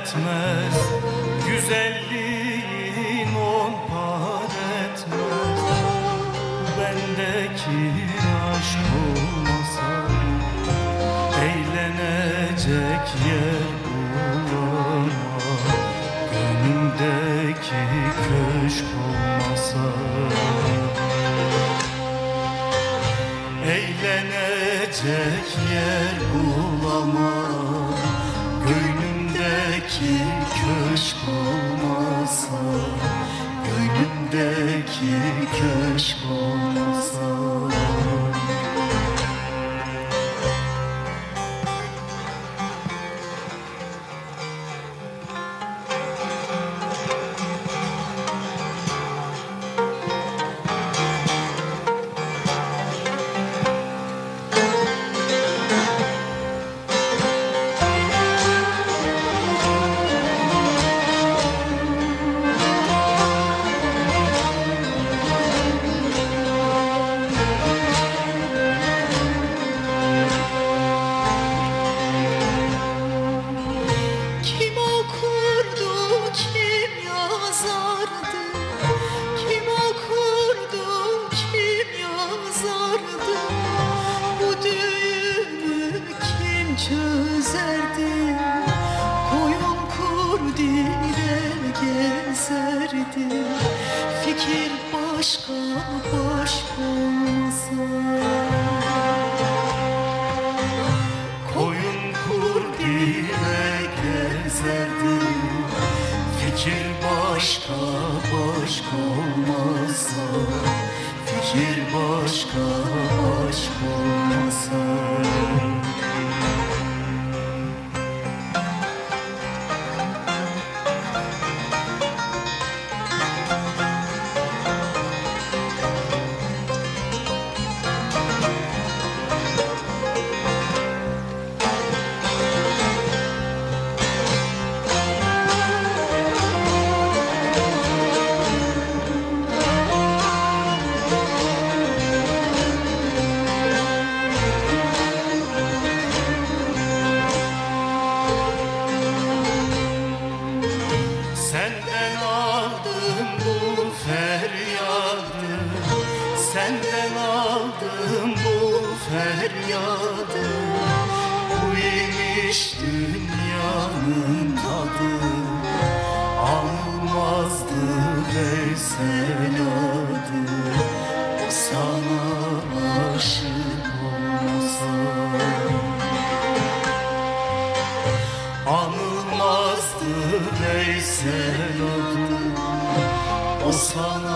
etmez. Güzelliğin on par etmez. Bendeki aşk olmasa Eğlenecek yer bulamam Gönlümdeki köşk olmasa Eğlenecek yer bulamam Gönlümdeki köşk olmasa Gönlümdeki köşk olmasa gezerdi. Fikir başka başka olmasa. Koyun kurdire gezerdi Fikir başka başka olmasa Senden aldım bu feryadı Bu imiş dünyanın tadı. Almazdı Veysel adı sana aşık olsa Anılmazdı Veysel adı O sana